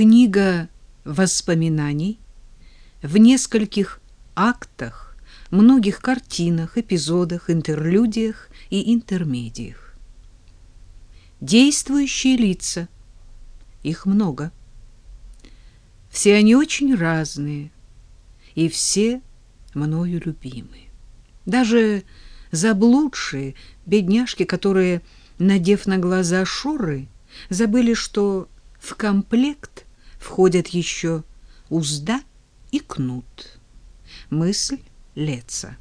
Книга воспоминаний в нескольких актах, многих картинах, эпизодах, интерлюдиях и интермедиях. Действующие лица. Их много. Все они очень разные, и все мною любимы. Даже заблудшие бедняжки, которые, надев на глаза шоры, забыли, что в комплект входят еще узда и кнут. Мысль Леца.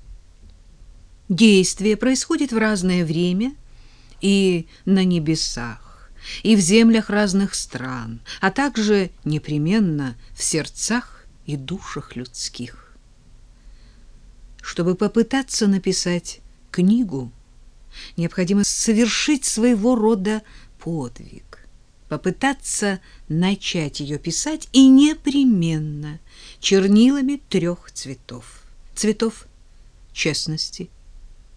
Действие происходит в разное время и на небесах, и в землях разных стран, а также непременно в сердцах и душах людских. Чтобы попытаться написать книгу, необходимо совершить своего рода подвиг, попытаться начать ее писать и непременно чернилами трех цветов. Цветов честности,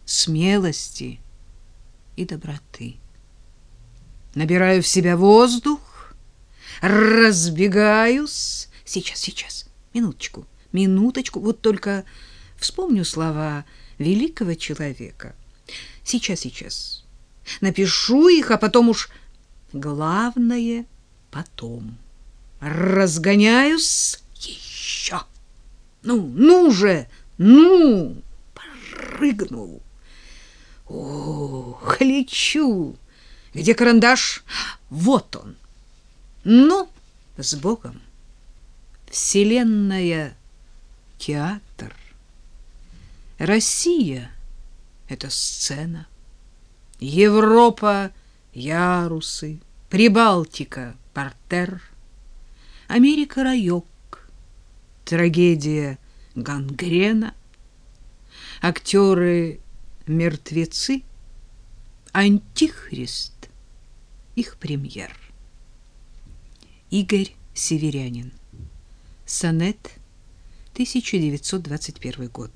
смелости и доброты. Набираю в себя воздух, разбегаюсь. Сейчас, сейчас, минуточку, минуточку, вот только вспомню слова великого человека. Сейчас, сейчас. Напишу их, а потом уж главное потом. Разгоняюсь еще. Ну, ну же, ну, прыгнул. Ох, лечу. Где карандаш? Вот он. Ну, с Богом. Вселенная театр. Россия — это сцена. Европа — ярусы. Прибалтика — портер. Америка — райок. Трагедия — гангрена. Актеры — мертвецы. Антихрист — их премьер. Игорь Северянин. Сонет, 1921 год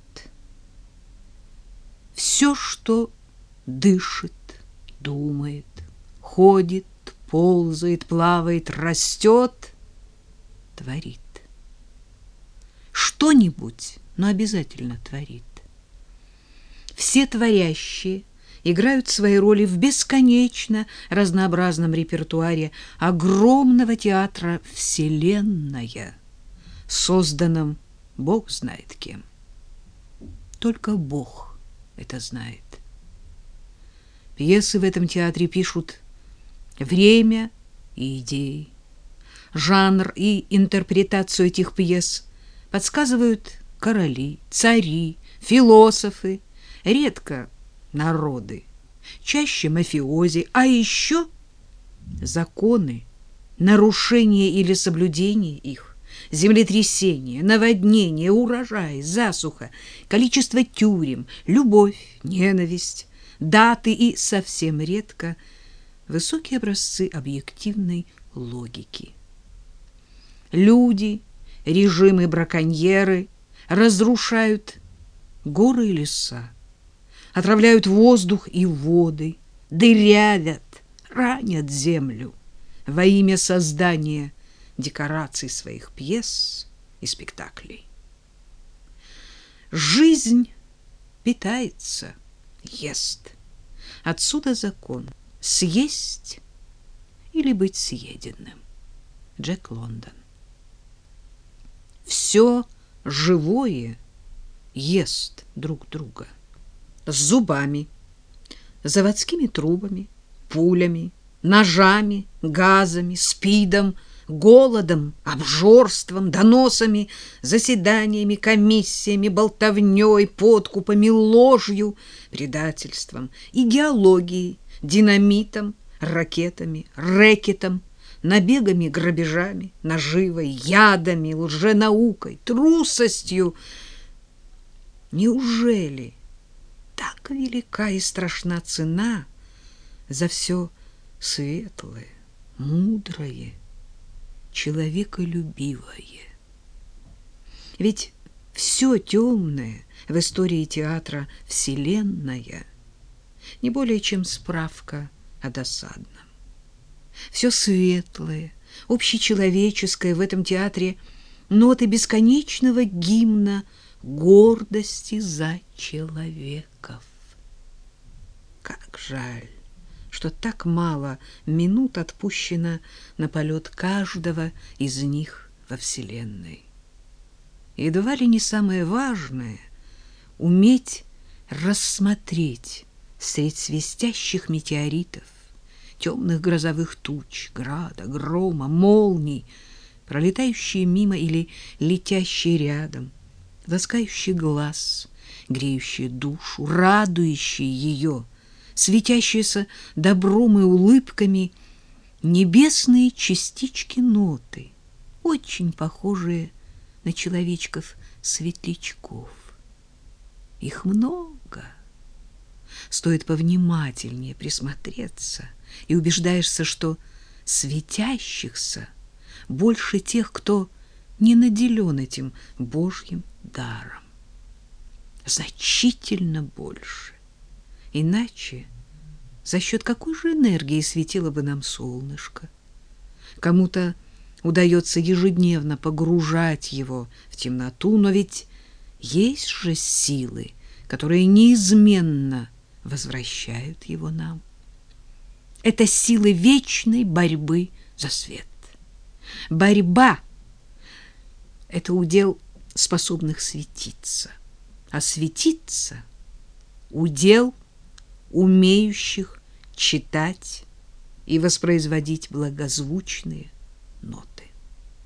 все, что дышит, думает, ходит, ползает, плавает, растет, творит. Что-нибудь, но обязательно творит. Все творящие играют свои роли в бесконечно разнообразном репертуаре огромного театра «Вселенная», созданном Бог знает кем. Только Бог это знает. Пьесы в этом театре пишут время и идеи. Жанр и интерпретацию этих пьес подсказывают короли, цари, философы, редко народы, чаще мафиози, а еще законы, нарушение или соблюдение их землетрясение, наводнение, урожай, засуха, количество тюрем, любовь, ненависть, даты и совсем редко высокие образцы объективной логики. Люди, режимы браконьеры разрушают горы и леса, отравляют воздух и воды, дырявят, ранят землю во имя создания декораций своих пьес и спектаклей. Жизнь питается, ест. Отсюда закон — съесть или быть съеденным. Джек Лондон. Все живое ест друг друга. С зубами, заводскими трубами, пулями, ножами, газами, спидом, голодом, обжорством, доносами, заседаниями, комиссиями, болтовней, подкупами, ложью, предательством, идеологией, динамитом, ракетами, рэкетом, набегами, грабежами, наживой, ядами, лженаукой, трусостью. Неужели так велика и страшна цена за все светлое, мудрое, человеколюбивое. Ведь все темное в истории театра вселенная не более чем справка о досадном. Все светлое общечеловеческое в этом театре ноты бесконечного гимна гордости за человеков. Как жаль, что так мало минут отпущено на полет каждого из них во Вселенной. Едва ли не самое важное — уметь рассмотреть средь свистящих метеоритов, темных грозовых туч, града, грома, молний, пролетающие мимо или летящие рядом, ласкающий глаз, греющий душу, радующий ее, светящиеся добром и улыбками небесные частички ноты, очень похожие на человечков-светлячков. Их много. Стоит повнимательнее присмотреться, и убеждаешься, что светящихся больше тех, кто не наделен этим Божьим даром. Значительно больше. Иначе за счет какой же энергии светило бы нам солнышко? Кому-то удается ежедневно погружать его в темноту, но ведь есть же силы, которые неизменно возвращают его нам. Это силы вечной борьбы за свет. Борьба — это удел способных светиться, а светиться — удел умеющих читать и воспроизводить благозвучные ноты.